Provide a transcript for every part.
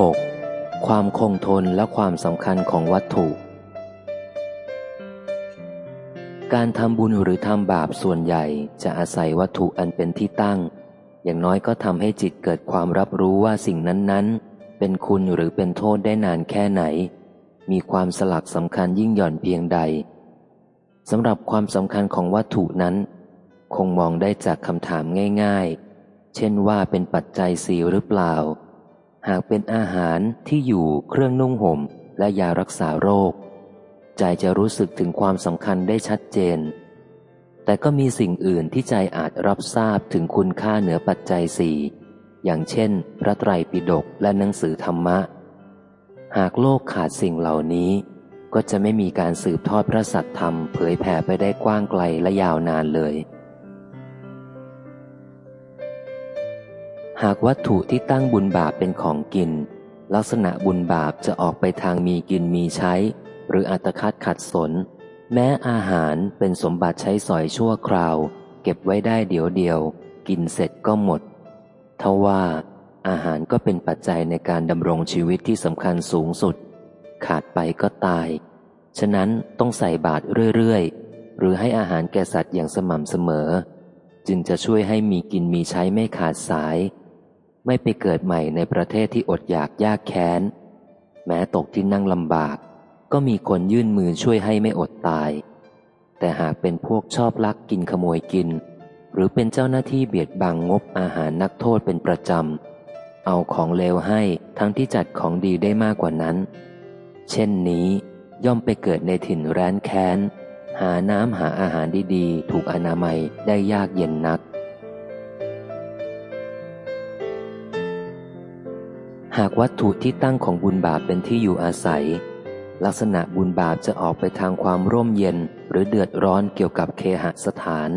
6. ความคงทนและความสำคัญของวัตถุ การทำบุญหรือทำบาปส่วนใหญ่จะอาศัยวัตถุอันเป็นที่ตั้ง อย่างน้อยก็ทำให้จิตเกิดความรับรู้ว่าสิ่งนั้นๆ เป็นคุณหรือเป็นโทษได้นานแค่ไหน มีความสลักสำคัญยิ่งหย่อนเพียงใดสำหรับความสำคัญของวัตถุนั้น คงมองได้จากคำถามง่าย ๆ เช่นว่าเป็นปัจจัยสีหรือเปล่า หากเป็นอาหารที่อยู่เครื่องนุ่งห่มและยารักษาโรค ใจจะรู้สึกถึงความสำคัญได้ชัดเจน แต่ก็มีสิ่งอื่นที่ใจอาจรับทราบถึงคุณค่าเหนือปัจจัยสี่อย่างเช่น พระไตรปิฎกและหนังสือธรรมะ หากโลกขาดสิ่งเหล่านี้ ก็จะไม่มีการสืบทอดพระสัตธรรมเผยแผ่ไปได้กว้างไกลและยาวนานเลย หากวัตถุที่ตั้งบุญบาปเป็นของกิน ลักษณะบุญบาปจะออกไปทางมีกินมีใช้ หรืออัตคัดขัดสน แม้อาหารเป็นสมบัติใช้สอยชั่วคราว เก็บไว้ได้เดี๋ยวเดียว กินเสร็จก็หมดทว่าอาหารก็เป็นปัจจัยในการดำรงชีวิตที่สำคัญสูงสุด ขาดไปก็ตาย ฉะนั้นต้องใส่บาตรเรื่อยๆ หรือให้อาหารแก่สัตว์อย่างสม่ำเสมอ จึงจะช่วยให้มีกินมีใช้ไม่ขาดสาย ไม่ไปเกิดใหม่ในประเทศที่อดอยากยากแค้น แม้ตกที่นั่งลำบาก ก็มีคนยื่นมือช่วยให้ไม่อดตาย แต่หากเป็นพวกชอบลักกินขโมยกิน หรือเป็นเจ้าหน้าที่เบียดบังงบอาหารนักโทษเป็นประจำ เอาของเลวให้ทั้งที่จัดของดีได้มากกว่านั้น เช่นนี้ย่อมไปเกิดในถิ่นแร้นแค้น หาน้ำหาอาหารดีๆ ถูกอนามัยได้ยากเย็นนักากวัตถุที่ตั้งของบุญบาปเป็นที่อยู่อาศัย ลักษณะบุญบาปจะออกไปทางความร่มเย็นหรือเดือดร้อนเกี่ยวกับเคหสถาน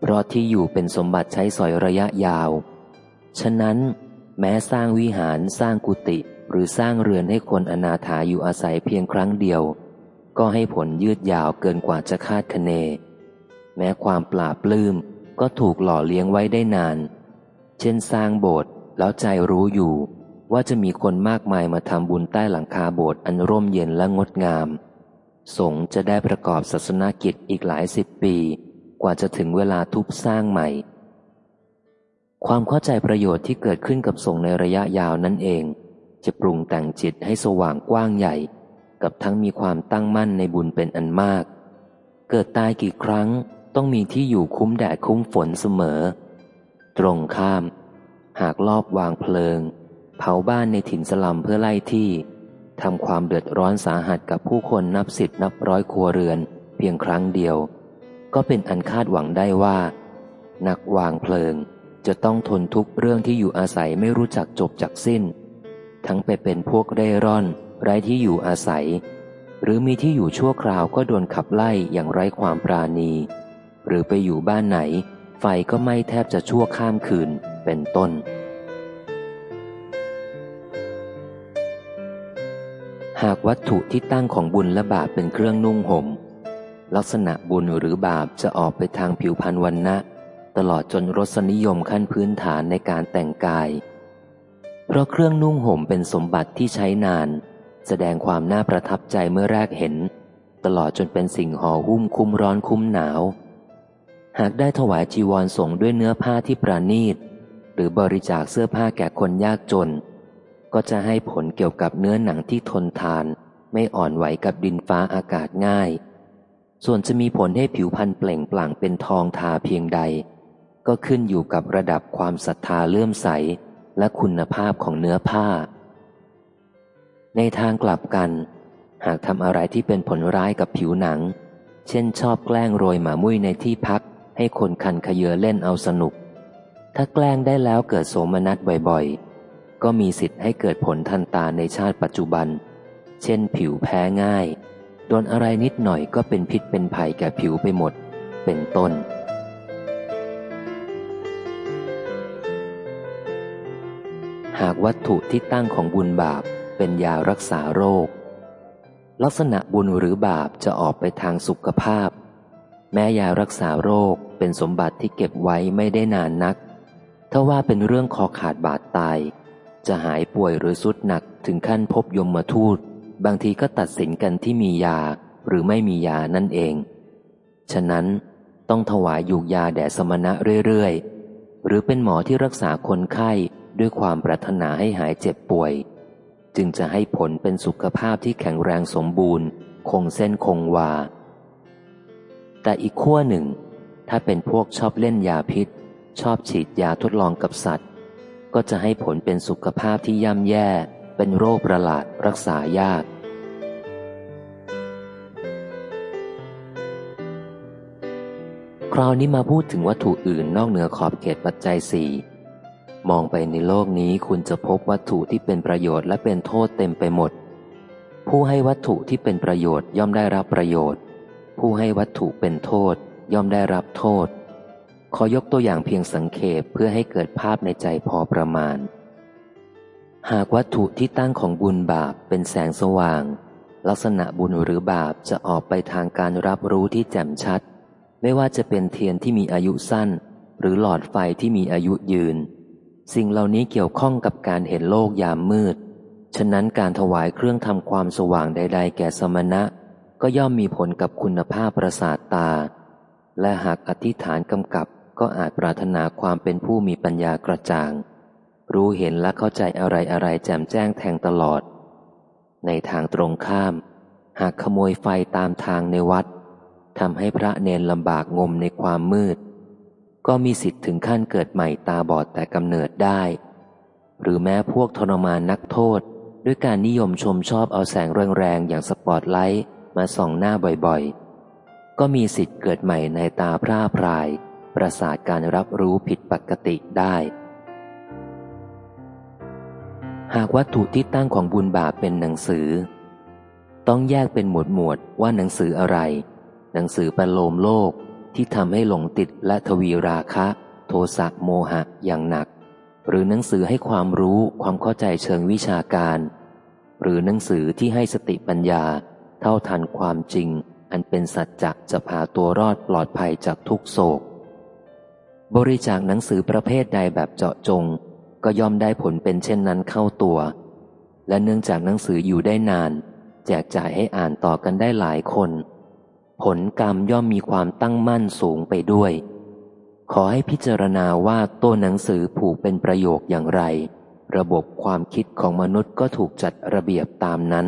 เพราะที่อยู่เป็นสมบัติใช้สอยระยะยาว ฉะนั้น แม้สร้างวิหารสร้างกุฏิหรือสร้างเรือนให้คนอนาถาอยู่อาศัยเพียงครั้งเดียว ก็ให้ผลยืดยาวเกินกว่าจะคาดคะเน แม้ความปราบปลื้มก็ถูกหล่อเลี้ยงไว้ได้นาน เช่นสร้างโบสถ์แล้วใจรู้อยู่ ว่าจะมีคนมากมายมาทำบุญใต้หลังคาโบสถ์อันร่มเย็นและงดงาม สงฆ์จะได้ประกอบศาสนากิจอีกหลายสิบปี กว่าจะถึงเวลาทุบสร้างใหม่ ความเข้าใจประโยชน์ที่เกิดขึ้นกับสงฆ์ในระยะยาวนั่นเอง จะปรุงแต่งจิตให้สว่างกว้างใหญ่ กับทั้งมีความตั้งมั่นในบุญเป็นอันมาก เกิดตายกี่ครั้งต้องมีที่อยู่คุ้มแดดคุ้มฝนเสมอ ตรงข้าม หากลอบวางเพลิง เผาบ้านในถิ่นสลัมเพื่อไล่ที่ทำความเดือดร้อนสาหัสกับผู้คนนับสิบนับร้อยครัวเรือน เพียงครั้งเดียว ก็เป็นอันคาดหวังได้ว่า นักวางเพลิงจะต้องทนทุกเรื่องที่อยู่อาศัยไม่รู้จักจบจากสิ้น ทั้งไปเป็นพวกเร่ร่อน ไร้ที่อยู่อาศัย หรือมีที่อยู่ชั่วคราวก็โดนขับไล่อย่างไร้ความปราณี หรือไปอยู่บ้านไหน ไฟก็ไม่แทบจะชั่วข้ามคืนเป็นต้น หากวัตถุที่ตั้งของบุญและบาปเป็นเครื่องนุ่งหม่ม ลักษณะบุญหรือบาปจะออกไปทางผิวพรรณวันนะตลอดจนรสนิยมขั้นพื้นฐานในการแต่งกาย เพราะเครื่องนุ่งห่มเป็นสมบัติที่ใช้นาน แสดงความน่าประทับใจเมื่อแรกเห็น ตลอดจนเป็นสิ่งห่อหุ้มคุ้มร้อนคุ้มหนาว หากได้ถวายจีวรสงด้วยเนื้อผ้าที่ประณีต หรือบริจาคเสื้อผ้าแก่คนยากจน ก็จะให้ผลเกี่ยวกับเนื้อหนังที่ทนทาน ไม่อ่อนไหวกับดินฟ้าอากาศง่าย ส่วนจะมีผลให้ผิวพรรณเปล่งปลั่งเป็นทองทาเพียงใด ก็ขึ้นอยู่กับระดับความศรัทธาเลื่อมใส และคุณภาพของเนื้อผ้า ในทางกลับกัน หากทำอะไรที่เป็นผลร้ายกับผิวหนัง เช่นชอบแกล้งโรยหมามุ้ยในที่พัก ให้คนคันขยเยอเล่นเอาสนุก ถ้าแกล้งได้แล้วเกิดโสมนัสบ่อยๆ ก็มีสิทธิ์ให้เกิดผลทันตาในชาติปัจจุบัน เช่น ผิวแพ้ง่าย โดนอะไรนิดหน่อยก็เป็นพิษเป็นภัยแก่ผิวไปหมด เป็นต้น หากวัตถุที่ตั้งของบุญบาปเป็นยารักษาโรค ลักษณะบุญหรือบาปจะออกไปทางสุขภาพ แม้ยารักษาโรคเป็นสมบัติที่เก็บไว้ไม่ได้นานนักถ้าว่าเป็นเรื่องคอขาดบาดตาย จะหายป่วยหรือสุดหนักถึงขั้นพบยมมาทูต บางทีก็ตัดสินกันที่มียาหรือไม่มียานั่นเอง ฉะนั้นต้องถวายยูกยาแด่สมณะเรื่อยๆ หรือเป็นหมอที่รักษาคนไข้ด้วยความปรารถนาให้หายเจ็บป่วย จึงจะให้ผลเป็นสุขภาพที่แข็งแรงสมบูรณ์ คงเส้นคงวา แต่อีกขั้วหนึ่ง ถ้าเป็นพวกชอบเล่นยาพิษ ชอบฉีดยาทดลองกับสัตว์ ก็จะให้ผลเป็นสุขภาพที่ย่ำแย่ เป็นโรคประหลาดรักษายาก คราวนี้มาพูดถึงวัตถุอื่นนอกเหนือขอบเขตปัจจัยสี่มองไปในโลกนี้คุณจะพบวัตถุที่เป็นประโยชน์และเป็นโทษเต็มไปหมด ผู้ให้วัตถุที่เป็นประโยชน์ย่อมได้รับประโยชน์ ผู้ให้วัตถุเป็นโทษย่อมได้รับโทษ ขอยกตัวอย่างเพียงสังเขปเพื่อให้เกิดภาพในใจพอประมาณ หากวัตถุที่ตั้งของบุญบาปเป็นแสงสว่าง ลักษณะบุญหรือบาปจะออกไปทางการรับรู้ที่แจ่มชัด ไม่ว่าจะเป็นเทียนที่มีอายุสั้น หรือหลอดไฟที่มีอายุยืน สิ่งเหล่านี้เกี่ยวข้องกับการเห็นโลกยามมืด ฉะนั้นการถวายเครื่องทำความสว่างใด ๆ แก่สมณะ ก็ย่อมมีผลกับคุณภาพประสาทตา และหากอธิษฐานกำกับ ก็อาจปรารถนาความเป็นผู้มีปัญญากระจ่าง รู้เห็นและเข้าใจอะไรอะไรแจ่มแจ้งแทงตลอด ในทางตรงข้าม หากขโมยไฟตามทางในวัดทำให้พระเนนลำบากงมในความมืด ก็มีสิทธิ์ถึงขั้นเกิดใหม่ตาบอดแต่กำเนิดได้ หรือแม้พวกทรมานนักโทษ ด้วยการนิยมชมชอบเอาแสงแรงๆอย่างสปอตไลท์มาส่องหน้าบ่อยๆ ก็มีสิทธิ์เกิดใหม่ในตาพร่าพราย ประสาทการรับรู้ผิดปกติได้ หากวัตถุที่ตั้งของบุญบาปเป็นหนังสือ ต้องแยกเป็นหมวดหมวดว่าหนังสืออะไร หนังสือประโลมโลกที่ทำให้หลงติดและทวีราคะ โทสะโมหะอย่างหนัก หรือหนังสือให้ความรู้ความเข้าใจเชิงวิชาการ หรือหนังสือที่ให้สติปัญญา เท่าทันความจริง อันเป็นสัจจะจะพาตัวรอดปลอดภัยจากทุกโศก บริจาคหนังสือประเภทใดแบบเจาะจง ก็ย่อมได้ผลเป็นเช่นนั้นเข้าตัว และเนื่องจากหนังสืออยู่ได้นาน แจกจ่ายให้อ่านต่อกันได้หลายคน ผลกรรมย่อมมีความตั้งมั่นสูงไปด้วย ขอให้พิจารณาว่าตัวหนังสือผูกเป็นประโยคอย่างไร ระบบความคิดของมนุษย์ก็ถูกจัดระเบียบตามนั้น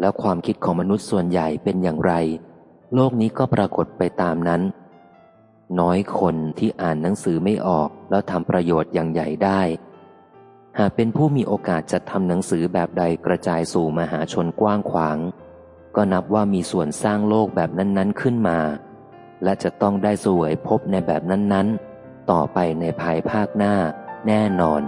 แล้วความคิดของมนุษย์ส่วนใหญ่เป็นอย่างไร โลกนี้ก็ปรากฏไปตามนั้น น้อยคนที่อ่านหนังสือไม่ออกแล้วทำประโยชน์อย่างใหญ่ได้ หากเป็นผู้มีโอกาสจะทำหนังสือแบบใดกระจายสู่มหาชนกว้างขวาง ก็นับว่ามีส่วนสร้างโลกแบบนั้นๆขึ้นมา และจะต้องได้สวยพบในแบบนั้นๆ ต่อไปในภายภาคหน้าแน่นอน